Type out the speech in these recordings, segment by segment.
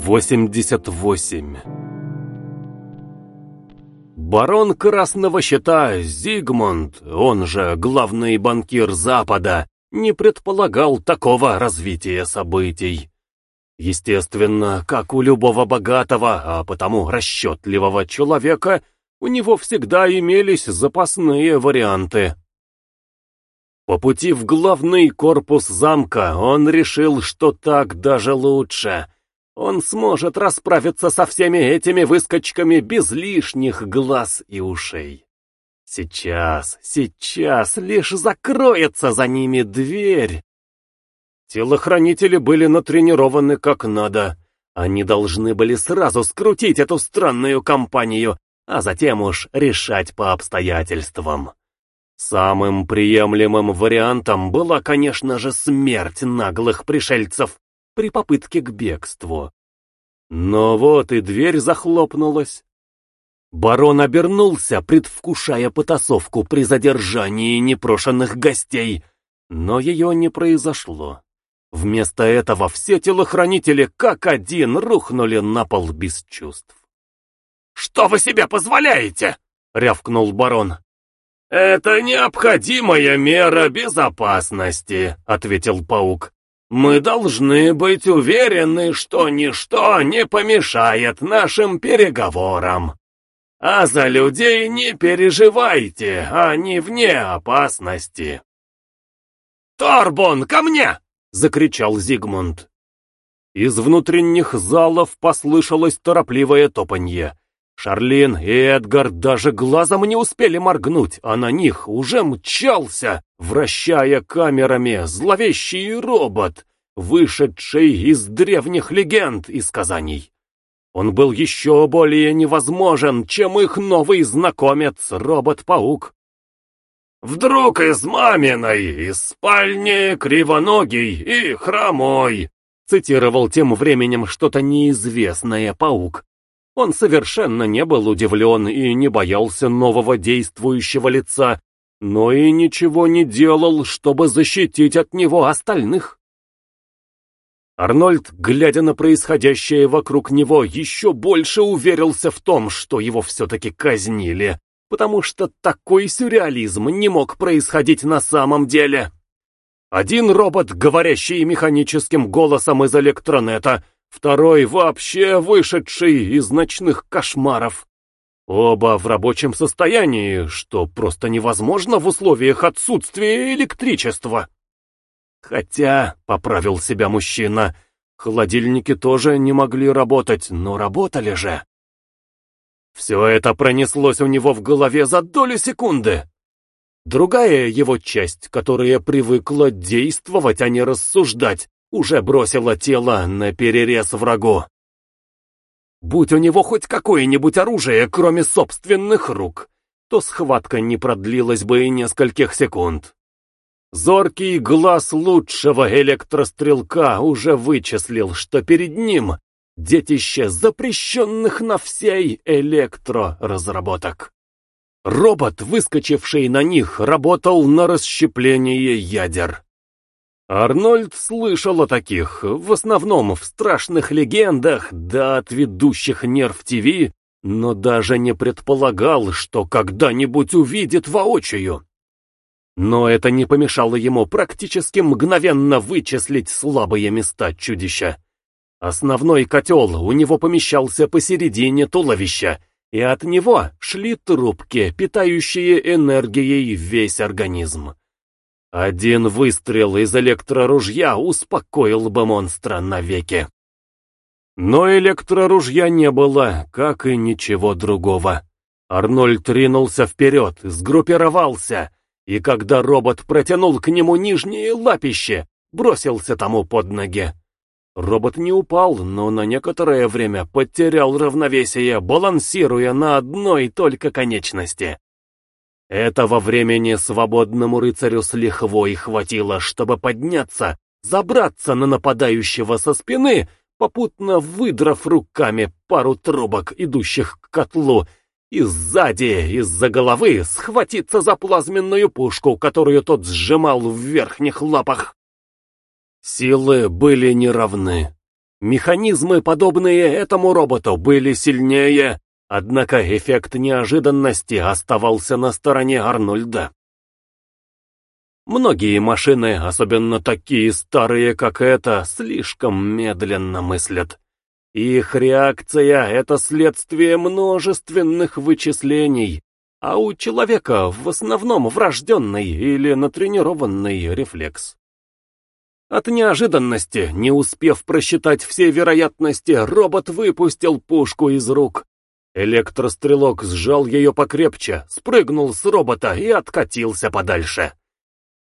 88 Барон Красного Щита Зигмунд, он же главный банкир Запада, не предполагал такого развития событий. Естественно, как у любого богатого, а потому расчетливого человека, у него всегда имелись запасные варианты. По пути в главный корпус замка он решил, что так даже лучше. Он сможет расправиться со всеми этими выскочками без лишних глаз и ушей. Сейчас, сейчас лишь закроется за ними дверь. Телохранители были натренированы как надо. Они должны были сразу скрутить эту странную компанию, а затем уж решать по обстоятельствам. Самым приемлемым вариантом была, конечно же, смерть наглых пришельцев при попытке к бегству. Но вот и дверь захлопнулась. Барон обернулся, предвкушая потасовку при задержании непрошенных гостей, но ее не произошло. Вместо этого все телохранители как один рухнули на пол без чувств. «Что вы себе позволяете?» — рявкнул барон. «Это необходимая мера безопасности», — ответил паук. «Мы должны быть уверены, что ничто не помешает нашим переговорам. А за людей не переживайте, они вне опасности». «Торбон, ко мне!» — закричал Зигмунд. Из внутренних залов послышалось торопливое топанье. Шарлин и Эдгар даже глазом не успели моргнуть, а на них уже мчался, вращая камерами, зловещий робот, вышедший из древних легенд и сказаний. Он был еще более невозможен, чем их новый знакомец, робот-паук. «Вдруг из маминой, из спальни кривоногий и хромой», цитировал тем временем что-то неизвестное паук. Он совершенно не был удивлен и не боялся нового действующего лица, но и ничего не делал, чтобы защитить от него остальных. Арнольд, глядя на происходящее вокруг него, еще больше уверился в том, что его все-таки казнили, потому что такой сюрреализм не мог происходить на самом деле. Один робот, говорящий механическим голосом из электронета, второй вообще вышедший из ночных кошмаров. Оба в рабочем состоянии, что просто невозможно в условиях отсутствия электричества. Хотя, — поправил себя мужчина, — холодильники тоже не могли работать, но работали же. Все это пронеслось у него в голове за долю секунды. Другая его часть, которая привыкла действовать, а не рассуждать, уже бросила тело на перерез врагу. Будь у него хоть какое-нибудь оружие, кроме собственных рук, то схватка не продлилась бы и нескольких секунд. Зоркий глаз лучшего электрострелка уже вычислил, что перед ним детище запрещенных на всей электроразработок. Робот, выскочивший на них, работал на расщепление ядер. Арнольд слышал о таких, в основном в страшных легендах, да от ведущих Нерв ТВ, но даже не предполагал, что когда-нибудь увидит воочию. Но это не помешало ему практически мгновенно вычислить слабые места чудища. Основной котел у него помещался посередине туловища, и от него шли трубки, питающие энергией весь организм. Один выстрел из электроружья успокоил бы монстра навеки. Но электроружья не было, как и ничего другого. Арнольд ринулся вперед, сгруппировался, и когда робот протянул к нему нижнее лапище, бросился тому под ноги. Робот не упал, но на некоторое время потерял равновесие, балансируя на одной только конечности. Этого времени свободному рыцарю с лихвой хватило, чтобы подняться, забраться на нападающего со спины, попутно выдрав руками пару трубок, идущих к котлу, и сзади, из-за головы, схватиться за плазменную пушку, которую тот сжимал в верхних лапах. Силы были неравны. Механизмы, подобные этому роботу, были сильнее, однако эффект неожиданности оставался на стороне Арнольда. Многие машины, особенно такие старые, как эта, слишком медленно мыслят. Их реакция — это следствие множественных вычислений, а у человека в основном врожденный или натренированный рефлекс. От неожиданности, не успев просчитать все вероятности, робот выпустил пушку из рук. Электрострелок сжал ее покрепче, спрыгнул с робота и откатился подальше.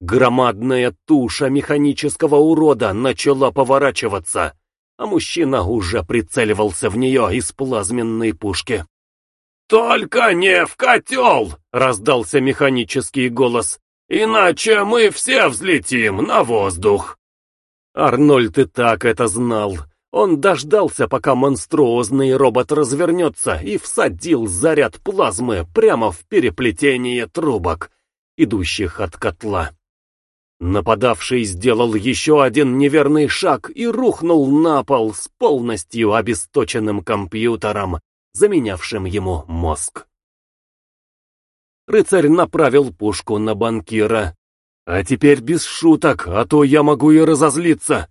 Громадная туша механического урода начала поворачиваться, а мужчина уже прицеливался в нее из плазменной пушки. «Только не в котел!» — раздался механический голос. «Иначе мы все взлетим на воздух!» Арнольд и так это знал. Он дождался, пока монструозный робот развернется и всадил заряд плазмы прямо в переплетение трубок, идущих от котла. Нападавший сделал еще один неверный шаг и рухнул на пол с полностью обесточенным компьютером, заменявшим ему мозг. Рыцарь направил пушку на банкира. А теперь без шуток, а то я могу и разозлиться.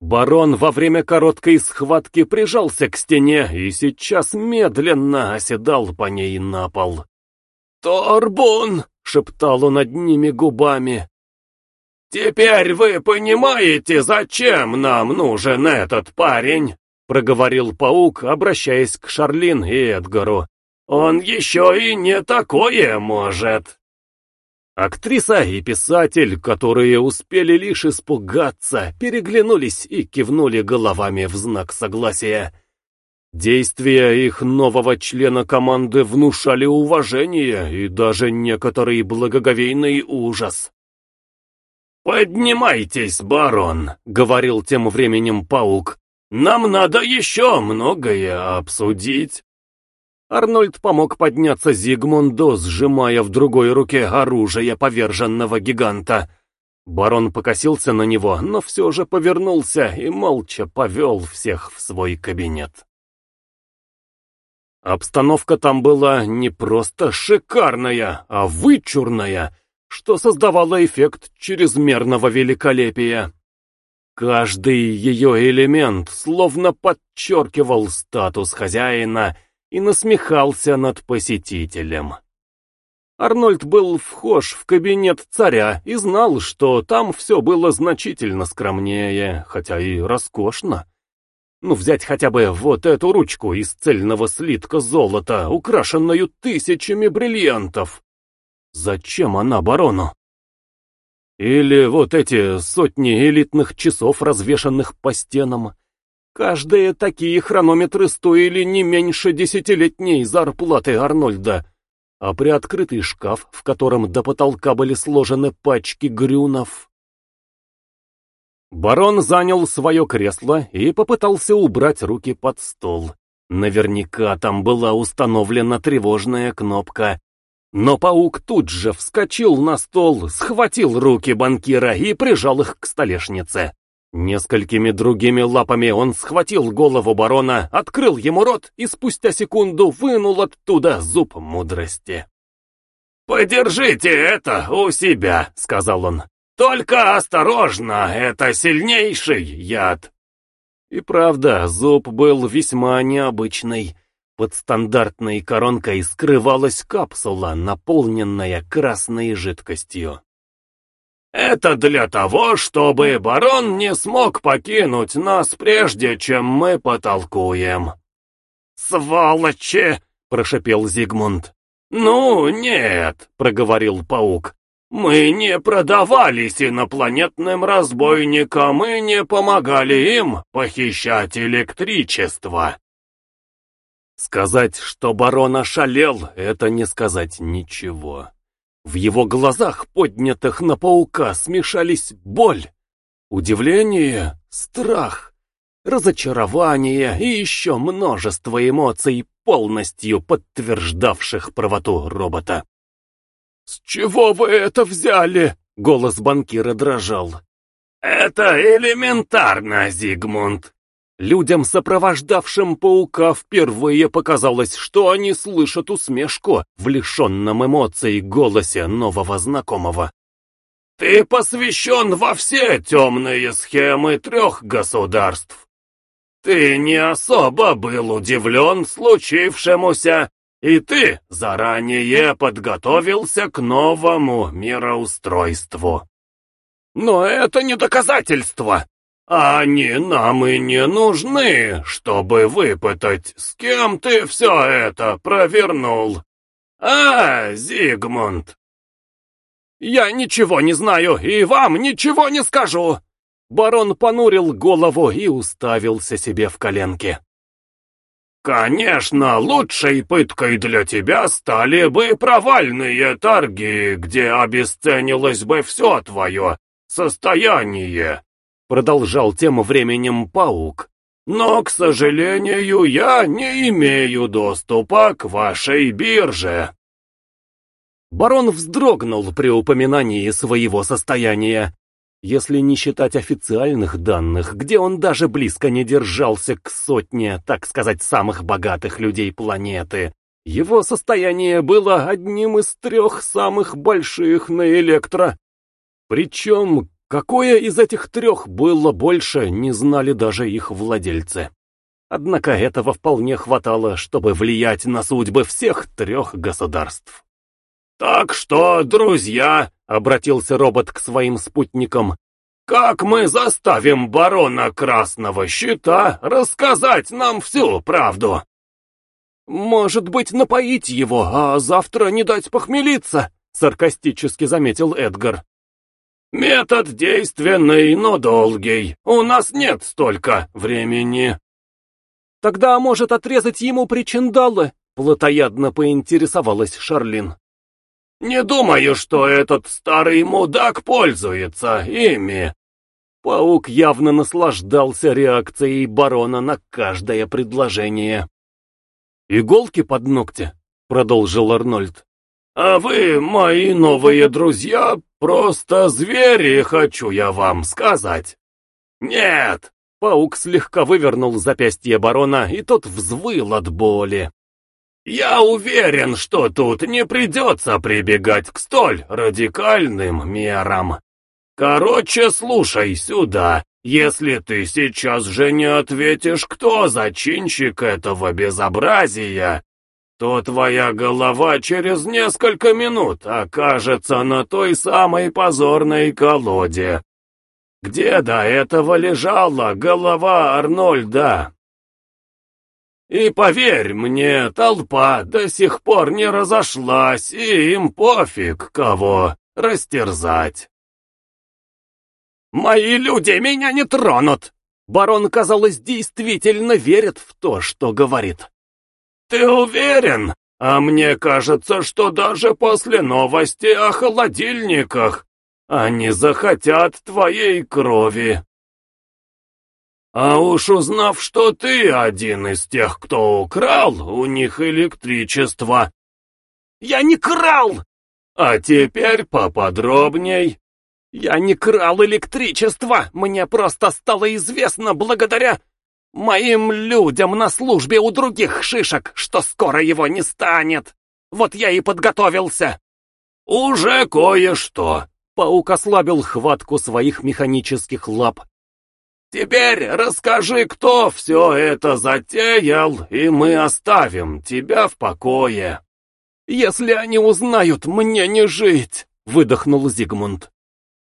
Барон во время короткой схватки прижался к стене и сейчас медленно оседал по ней на пол. «Торбун!» — шептал он одними губами. «Теперь вы понимаете, зачем нам нужен этот парень?» — проговорил паук, обращаясь к Шарлин и Эдгару. «Он еще и не такое может!» Актриса и писатель, которые успели лишь испугаться, переглянулись и кивнули головами в знак согласия. Действия их нового члена команды внушали уважение и даже некоторый благоговейный ужас. «Поднимайтесь, барон», — говорил тем временем паук. «Нам надо еще многое обсудить». Арнольд помог подняться Зигмунду, сжимая в другой руке оружие поверженного гиганта. Барон покосился на него, но все же повернулся и молча повел всех в свой кабинет. Обстановка там была не просто шикарная, а вычурная, что создавало эффект чрезмерного великолепия. Каждый ее элемент словно подчеркивал статус хозяина и насмехался над посетителем. Арнольд был вхож в кабинет царя и знал, что там все было значительно скромнее, хотя и роскошно. Ну, взять хотя бы вот эту ручку из цельного слитка золота, украшенную тысячами бриллиантов. Зачем она барону? Или вот эти сотни элитных часов, развешанных по стенам, Каждые такие хронометры стоили не меньше десятилетней зарплаты Арнольда, а приоткрытый шкаф, в котором до потолка были сложены пачки грюнов. Барон занял свое кресло и попытался убрать руки под стол. Наверняка там была установлена тревожная кнопка. Но паук тут же вскочил на стол, схватил руки банкира и прижал их к столешнице. Несколькими другими лапами он схватил голову барона, открыл ему рот и спустя секунду вынул оттуда зуб мудрости. «Подержите это у себя», — сказал он. «Только осторожно, это сильнейший яд». И правда, зуб был весьма необычный. Под стандартной коронкой скрывалась капсула, наполненная красной жидкостью. Это для того, чтобы барон не смог покинуть нас, прежде чем мы потолкуем. «Сволочи!» — прошепел Зигмунд. «Ну, нет», — проговорил паук. «Мы не продавались инопланетным разбойникам и не помогали им похищать электричество». Сказать, что барон ошалел, это не сказать ничего. В его глазах, поднятых на паука, смешались боль, удивление, страх, разочарование и еще множество эмоций, полностью подтверждавших правоту робота. «С чего вы это взяли?» — голос банкира дрожал. «Это элементарно, Зигмунд. Людям, сопровождавшим паука, впервые показалось, что они слышат усмешку в лишенном эмоций голосе нового знакомого. «Ты посвящен во все темные схемы трех государств. Ты не особо был удивлен случившемуся, и ты заранее подготовился к новому мироустройству. Но это не доказательство. Они нам и не нужны, чтобы выпытать, с кем ты все это провернул. А, Зигмунд? Я ничего не знаю и вам ничего не скажу. Барон понурил голову и уставился себе в коленки. Конечно, лучшей пыткой для тебя стали бы провальные торги, где обесценилось бы все твое состояние. Продолжал тем временем паук. Но, к сожалению, я не имею доступа к вашей бирже. Барон вздрогнул при упоминании своего состояния. Если не считать официальных данных, где он даже близко не держался к сотне, так сказать, самых богатых людей планеты, его состояние было одним из трех самых больших на Электро. Причем Какое из этих трех было больше, не знали даже их владельцы. Однако этого вполне хватало, чтобы влиять на судьбы всех трех государств. «Так что, друзья», — обратился робот к своим спутникам, «как мы заставим барона Красного Щита рассказать нам всю правду?» «Может быть, напоить его, а завтра не дать похмелиться?» — саркастически заметил Эдгар. «Метод действенный, но долгий. У нас нет столько времени». «Тогда может отрезать ему причиндалы?» — плотоядно поинтересовалась Шарлин. «Не думаю, что этот старый мудак пользуется ими». Паук явно наслаждался реакцией барона на каждое предложение. «Иголки под ногти?» — продолжил Арнольд. «А вы, мои новые друзья, просто звери, хочу я вам сказать». «Нет!» — паук слегка вывернул запястье барона, и тот взвыл от боли. «Я уверен, что тут не придется прибегать к столь радикальным мерам. Короче, слушай сюда, если ты сейчас же не ответишь, кто зачинщик этого безобразия, то твоя голова через несколько минут окажется на той самой позорной колоде, где до этого лежала голова Арнольда. И поверь мне, толпа до сих пор не разошлась, и им пофиг, кого растерзать. «Мои люди меня не тронут!» Барон, казалось, действительно верит в то, что говорит. «Ты уверен? А мне кажется, что даже после новости о холодильниках они захотят твоей крови». А уж узнав, что ты один из тех, кто украл у них электричество. Я не крал! А теперь поподробней. Я не крал электричество, мне просто стало известно благодаря Моим людям на службе у других шишек, что скоро его не станет. Вот я и подготовился. Уже кое-что. Паук ослабил хватку своих механических лап. Теперь расскажи, кто все это затеял, и мы оставим тебя в покое. Если они узнают, мне не жить, выдохнул Зигмунд.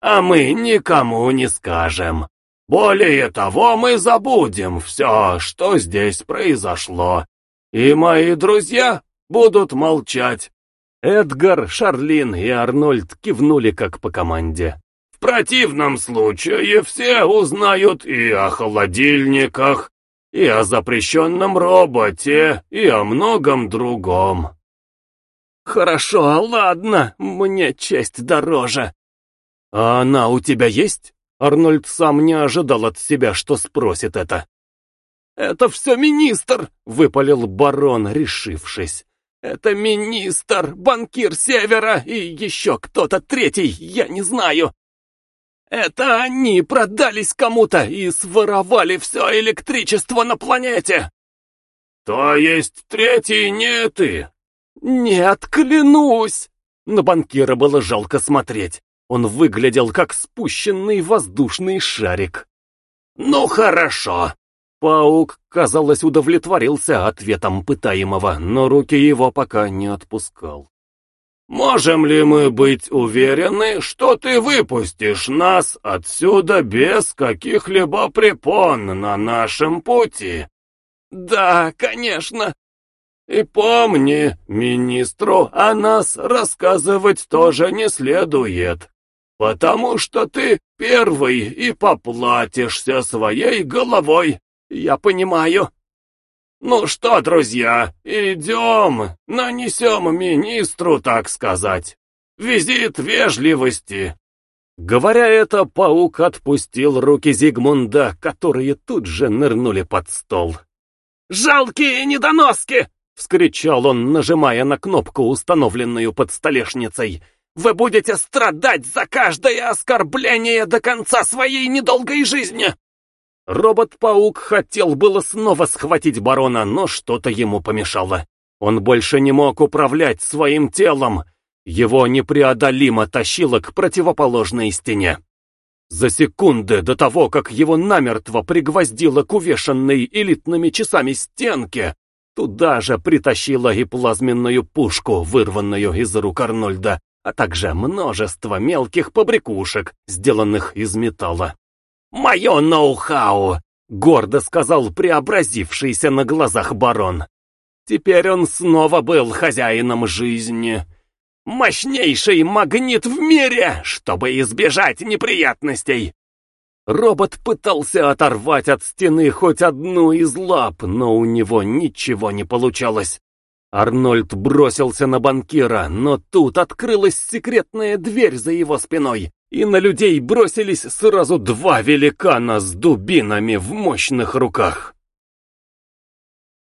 А мы никому не скажем. Более того, мы забудем все, что здесь произошло, и мои друзья будут молчать. Эдгар, Шарлин и Арнольд кивнули как по команде. В противном случае все узнают и о холодильниках, и о запрещенном роботе, и о многом другом. Хорошо, ладно, мне честь дороже. А она у тебя есть? Арнольд сам не ожидал от себя, что спросит это. «Это все министр!» — выпалил барон, решившись. «Это министр, банкир Севера и еще кто-то третий, я не знаю!» Это они продались кому-то и своровали все электричество на планете. То есть третий не ты? Нет, клянусь. На банкира было жалко смотреть. Он выглядел как спущенный воздушный шарик. Ну хорошо. Паук, казалось, удовлетворился ответом пытаемого, но руки его пока не отпускал. «Можем ли мы быть уверены, что ты выпустишь нас отсюда без каких-либо препон на нашем пути?» «Да, конечно». «И помни, министру о нас рассказывать тоже не следует, потому что ты первый и поплатишься своей головой, я понимаю». «Ну что, друзья, идем, нанесем министру, так сказать, визит вежливости». Говоря это, паук отпустил руки Зигмунда, которые тут же нырнули под стол. «Жалкие недоноски!» — вскричал он, нажимая на кнопку, установленную под столешницей. «Вы будете страдать за каждое оскорбление до конца своей недолгой жизни!» Робот-паук хотел было снова схватить барона, но что-то ему помешало. Он больше не мог управлять своим телом. Его непреодолимо тащило к противоположной стене. За секунды до того, как его намертво пригвоздило к увешанной элитными часами стенке, туда же притащило и плазменную пушку, вырванную из рук Арнольда, а также множество мелких побрякушек, сделанных из металла. «Мое ноу-хау!» — гордо сказал преобразившийся на глазах барон. Теперь он снова был хозяином жизни. «Мощнейший магнит в мире, чтобы избежать неприятностей!» Робот пытался оторвать от стены хоть одну из лап, но у него ничего не получалось. Арнольд бросился на банкира, но тут открылась секретная дверь за его спиной, и на людей бросились сразу два великана с дубинами в мощных руках.